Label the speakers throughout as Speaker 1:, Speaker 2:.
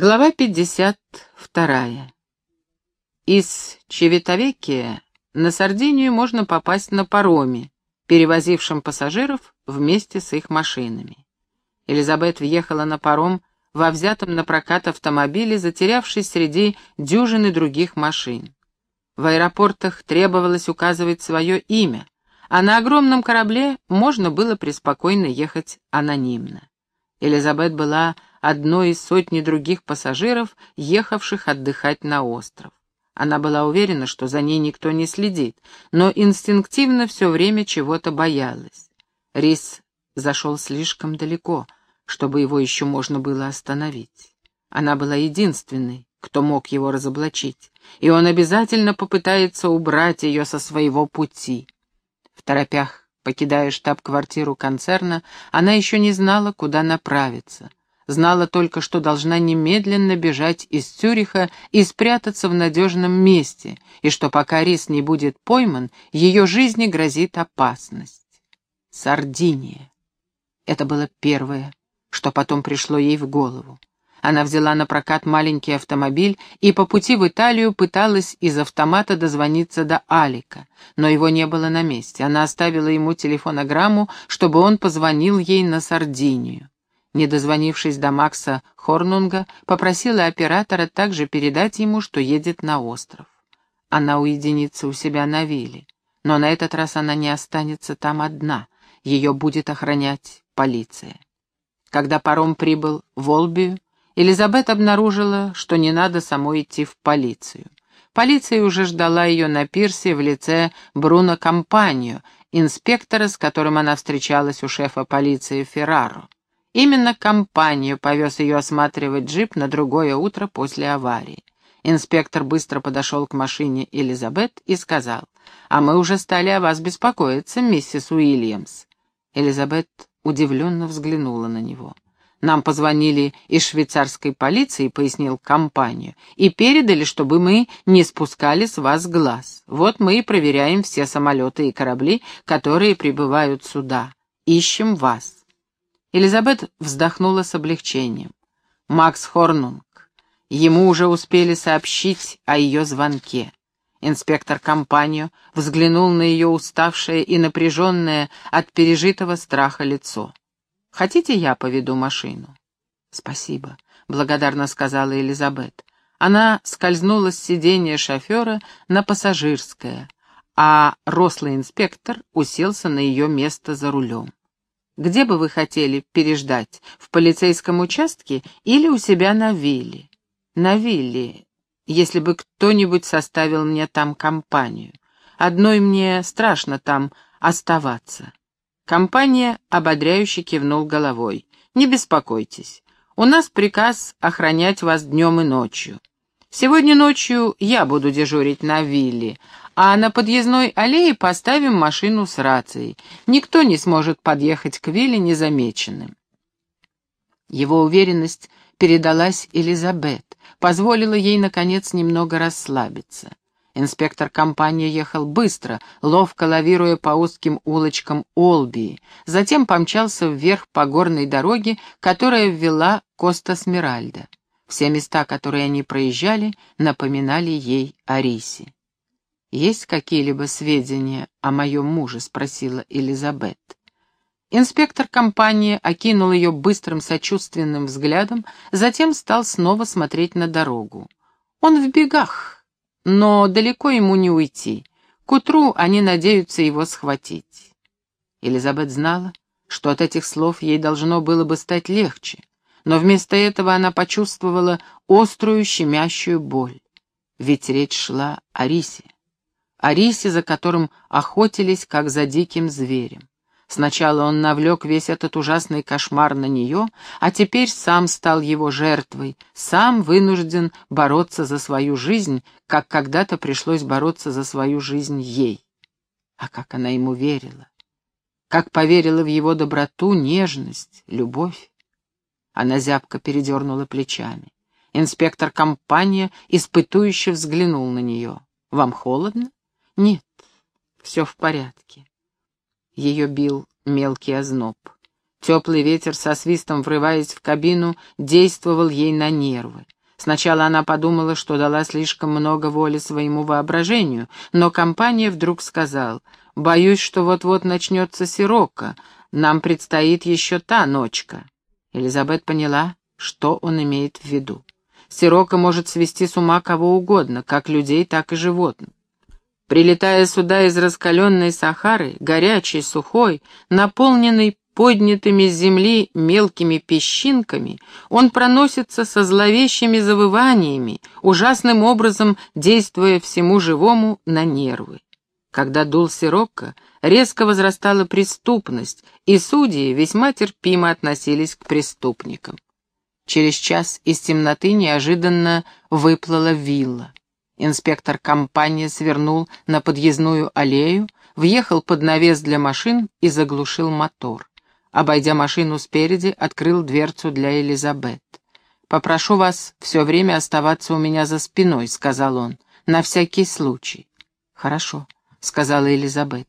Speaker 1: Глава 52. Из Чевитовекия на Сардинию можно попасть на пароме, перевозившем пассажиров вместе с их машинами. Элизабет въехала на паром во взятом на прокат автомобиле, затерявшись среди дюжины других машин. В аэропортах требовалось указывать свое имя, а на огромном корабле можно было преспокойно ехать анонимно. Элизабет была одной из сотни других пассажиров, ехавших отдыхать на остров. Она была уверена, что за ней никто не следит, но инстинктивно все время чего-то боялась. Рис зашел слишком далеко, чтобы его еще можно было остановить. Она была единственной, кто мог его разоблачить, и он обязательно попытается убрать ее со своего пути. В торопях Покидая штаб-квартиру концерна, она еще не знала, куда направиться. Знала только, что должна немедленно бежать из Цюриха и спрятаться в надежном месте, и что пока Рис не будет пойман, ее жизни грозит опасность. Сардиния. Это было первое, что потом пришло ей в голову. Она взяла на прокат маленький автомобиль и по пути в Италию пыталась из автомата дозвониться до Алика, но его не было на месте. Она оставила ему телефонограмму, чтобы он позвонил ей на Сардинию. Не дозвонившись до Макса Хорнунга, попросила оператора также передать ему, что едет на остров. Она уединится у себя на вилле, но на этот раз она не останется там одна, ее будет охранять полиция. Когда паром прибыл в Олбию, Элизабет обнаружила, что не надо самой идти в полицию. Полиция уже ждала ее на пирсе в лице Бруно Компанию, инспектора, с которым она встречалась у шефа полиции Ферраро. Именно Компанию повез ее осматривать джип на другое утро после аварии. Инспектор быстро подошел к машине Элизабет и сказал, «А мы уже стали о вас беспокоиться, миссис Уильямс». Элизабет удивленно взглянула на него. Нам позвонили из швейцарской полиции, пояснил компанию, и передали, чтобы мы не спускали с вас глаз. Вот мы и проверяем все самолеты и корабли, которые прибывают сюда. Ищем вас. Элизабет вздохнула с облегчением. Макс Хорнунг. Ему уже успели сообщить о ее звонке. Инспектор компанию взглянул на ее уставшее и напряженное от пережитого страха лицо. Хотите, я поведу машину?» «Спасибо», — благодарно сказала Элизабет. Она скользнула с сиденья шофера на пассажирское, а рослый инспектор уселся на ее место за рулем. «Где бы вы хотели переждать? В полицейском участке или у себя на вилле?» «На вилле, если бы кто-нибудь составил мне там компанию. Одной мне страшно там оставаться. Компания ободряюще кивнул головой. «Не беспокойтесь. У нас приказ охранять вас днем и ночью. Сегодня ночью я буду дежурить на вилле, а на подъездной аллее поставим машину с рацией. Никто не сможет подъехать к вилле незамеченным». Его уверенность передалась Элизабет, позволила ей, наконец, немного расслабиться. Инспектор компании ехал быстро, ловко лавируя по узким улочкам Олбии, затем помчался вверх по горной дороге, которая ввела Коста-Смиральда. Все места, которые они проезжали, напоминали ей о Рисе. «Есть какие-либо сведения о моем муже?» — спросила Элизабет. Инспектор компании окинул ее быстрым сочувственным взглядом, затем стал снова смотреть на дорогу. «Он в бегах», но далеко ему не уйти. К утру они надеются его схватить. Элизабет знала, что от этих слов ей должно было бы стать легче, но вместо этого она почувствовала острую щемящую боль. Ведь речь шла о Рисе. О Рисе, за которым охотились, как за диким зверем. Сначала он навлек весь этот ужасный кошмар на нее, а теперь сам стал его жертвой, сам вынужден бороться за свою жизнь, как когда-то пришлось бороться за свою жизнь ей. А как она ему верила! Как поверила в его доброту, нежность, любовь! Она зябко передернула плечами. Инспектор компания испытующе взглянул на нее. «Вам холодно?» «Нет, все в порядке». Ее бил мелкий озноб. Теплый ветер со свистом, врываясь в кабину, действовал ей на нервы. Сначала она подумала, что дала слишком много воли своему воображению, но компания вдруг сказал, «Боюсь, что вот-вот начнется сирока, нам предстоит еще та ночка». Элизабет поняла, что он имеет в виду. Сирока может свести с ума кого угодно, как людей, так и животных. Прилетая сюда из раскаленной Сахары, горячей, сухой, наполненной поднятыми с земли мелкими песчинками, он проносится со зловещими завываниями, ужасным образом действуя всему живому на нервы. Когда дул сирокко, резко возрастала преступность, и судьи весьма терпимо относились к преступникам. Через час из темноты неожиданно выплыла вилла. Инспектор компании свернул на подъездную аллею, въехал под навес для машин и заглушил мотор. Обойдя машину спереди, открыл дверцу для Элизабет. «Попрошу вас все время оставаться у меня за спиной», — сказал он, — «на всякий случай». «Хорошо», — сказала Элизабет.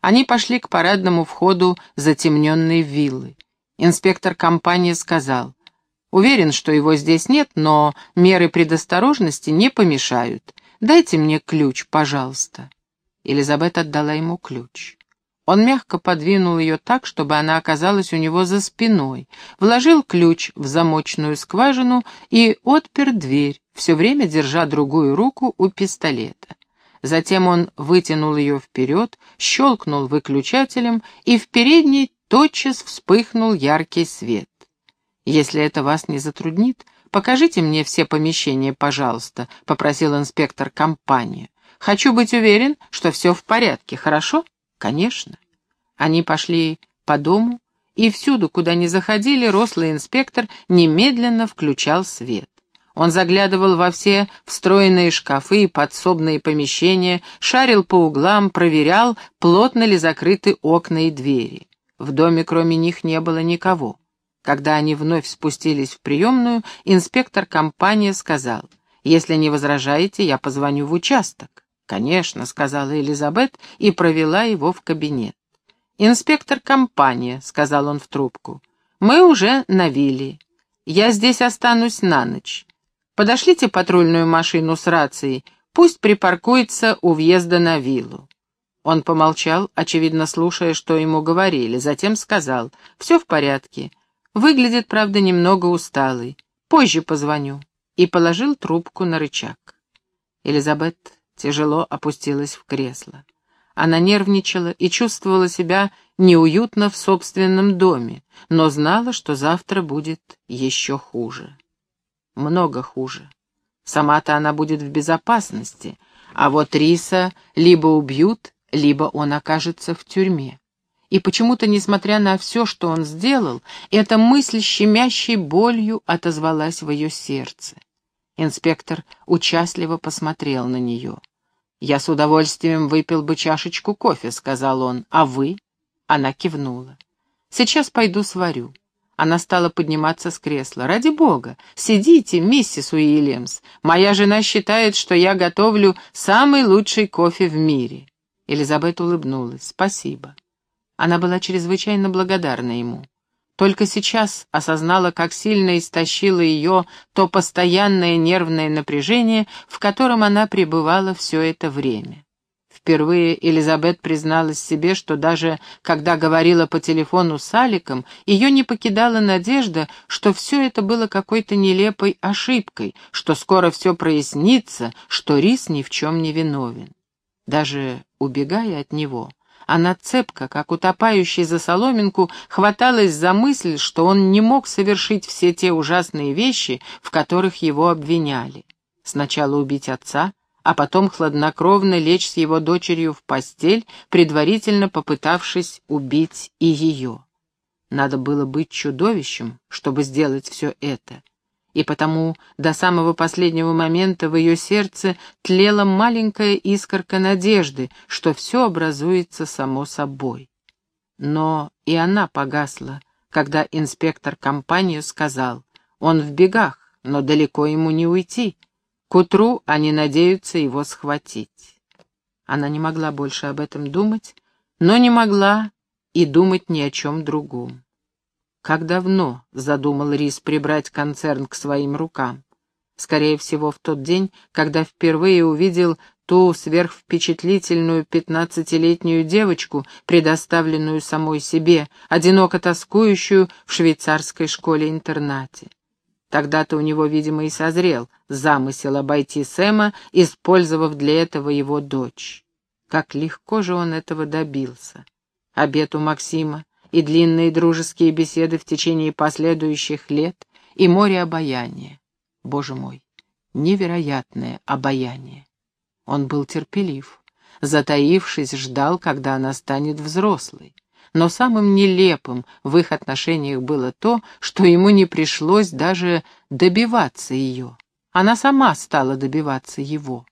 Speaker 1: Они пошли к парадному входу затемненной виллы. Инспектор компании сказал, «Уверен, что его здесь нет, но меры предосторожности не помешают. Дайте мне ключ, пожалуйста». Элизабет отдала ему ключ. Он мягко подвинул ее так, чтобы она оказалась у него за спиной, вложил ключ в замочную скважину и отпер дверь, все время держа другую руку у пистолета. Затем он вытянул ее вперед, щелкнул выключателем, и в передней тотчас вспыхнул яркий свет. «Если это вас не затруднит, покажите мне все помещения, пожалуйста», — попросил инспектор компании. «Хочу быть уверен, что все в порядке, хорошо?» «Конечно». Они пошли по дому, и всюду, куда ни заходили, рослый инспектор немедленно включал свет. Он заглядывал во все встроенные шкафы и подсобные помещения, шарил по углам, проверял, плотно ли закрыты окна и двери. В доме кроме них не было никого. Когда они вновь спустились в приемную, инспектор компании сказал, «Если не возражаете, я позвоню в участок». «Конечно», — сказала Элизабет и провела его в кабинет. «Инспектор компании», — сказал он в трубку, — «мы уже на вилле. Я здесь останусь на ночь. Подошлите патрульную машину с рацией, пусть припаркуется у въезда на виллу». Он помолчал, очевидно слушая, что ему говорили, затем сказал, «Все в порядке. Выглядит, правда, немного усталый. Позже позвоню». И положил трубку на рычаг. Элизабет тяжело опустилась в кресло. Она нервничала и чувствовала себя неуютно в собственном доме, но знала, что завтра будет еще хуже много хуже. Сама-то она будет в безопасности, а вот Риса либо убьют, либо он окажется в тюрьме. И почему-то, несмотря на все, что он сделал, эта мысль щемящей болью отозвалась в ее сердце. Инспектор участливо посмотрел на нее. «Я с удовольствием выпил бы чашечку кофе», — сказал он. «А вы?» Она кивнула. «Сейчас пойду сварю». Она стала подниматься с кресла. «Ради бога, сидите, миссис Уильямс. Моя жена считает, что я готовлю самый лучший кофе в мире». Элизабет улыбнулась. «Спасибо». Она была чрезвычайно благодарна ему. Только сейчас осознала, как сильно истощило ее то постоянное нервное напряжение, в котором она пребывала все это время. Впервые Элизабет призналась себе, что даже когда говорила по телефону с Аликом, ее не покидала надежда, что все это было какой-то нелепой ошибкой, что скоро все прояснится, что Рис ни в чем не виновен. Даже убегая от него, она цепко, как утопающий за соломинку, хваталась за мысль, что он не мог совершить все те ужасные вещи, в которых его обвиняли. Сначала убить отца, а потом хладнокровно лечь с его дочерью в постель, предварительно попытавшись убить и ее. Надо было быть чудовищем, чтобы сделать все это. И потому до самого последнего момента в ее сердце тлела маленькая искорка надежды, что все образуется само собой. Но и она погасла, когда инспектор компанию сказал, он в бегах, но далеко ему не уйти, к утру они надеются его схватить. Она не могла больше об этом думать, но не могла и думать ни о чем другом. Как давно задумал Рис прибрать концерн к своим рукам? Скорее всего, в тот день, когда впервые увидел ту сверхвпечатлительную пятнадцатилетнюю девочку, предоставленную самой себе, одиноко тоскующую в швейцарской школе-интернате. Тогда-то у него, видимо, и созрел замысел обойти Сэма, использовав для этого его дочь. Как легко же он этого добился. Обед у Максима и длинные дружеские беседы в течение последующих лет и море обаяния. Боже мой, невероятное обаяние. Он был терпелив, затаившись, ждал, когда она станет взрослой. Но самым нелепым в их отношениях было то, что ему не пришлось даже добиваться ее. Она сама стала добиваться его.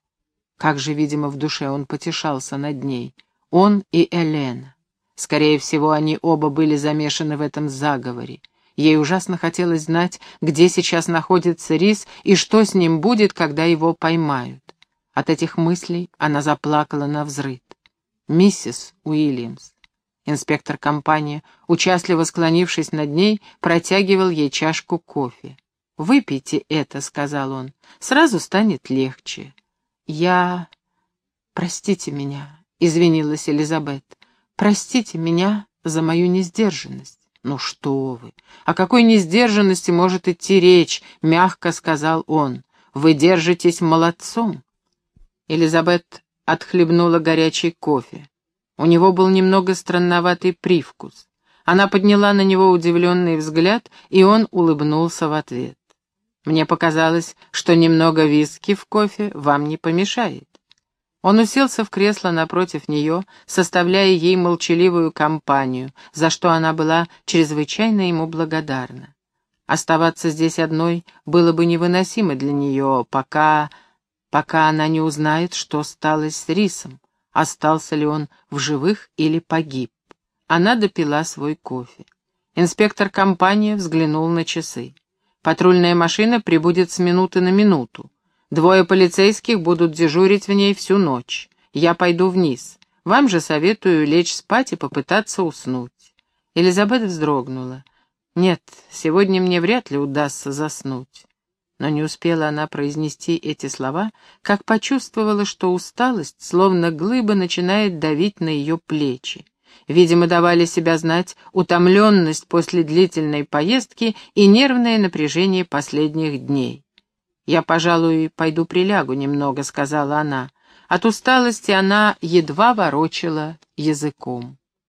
Speaker 1: Как же, видимо, в душе он потешался над ней. Он и Элена. Скорее всего, они оба были замешаны в этом заговоре. Ей ужасно хотелось знать, где сейчас находится Рис и что с ним будет, когда его поймают. От этих мыслей она заплакала на взрыд. «Миссис Уильямс». Инспектор компании, участливо склонившись над ней, протягивал ей чашку кофе. «Выпейте это», — сказал он, — «сразу станет легче». «Я... Простите меня», — извинилась Элизабет. «Простите меня за мою несдержанность». «Ну что вы! О какой несдержанности может идти речь?» — мягко сказал он. «Вы держитесь молодцом». Элизабет отхлебнула горячий кофе. У него был немного странноватый привкус. Она подняла на него удивленный взгляд, и он улыбнулся в ответ. «Мне показалось, что немного виски в кофе вам не помешает». Он уселся в кресло напротив нее, составляя ей молчаливую компанию, за что она была чрезвычайно ему благодарна. Оставаться здесь одной было бы невыносимо для нее, пока... пока она не узнает, что стало с Рисом, остался ли он в живых или погиб. Она допила свой кофе. Инспектор компании взглянул на часы. Патрульная машина прибудет с минуты на минуту. Двое полицейских будут дежурить в ней всю ночь. Я пойду вниз. Вам же советую лечь спать и попытаться уснуть». Элизабет вздрогнула. «Нет, сегодня мне вряд ли удастся заснуть». Но не успела она произнести эти слова, как почувствовала, что усталость, словно глыба, начинает давить на ее плечи. Видимо, давали себя знать утомленность после длительной поездки и нервное напряжение последних дней. «Я, пожалуй, пойду прилягу немного», — сказала она. От усталости она едва ворочала языком.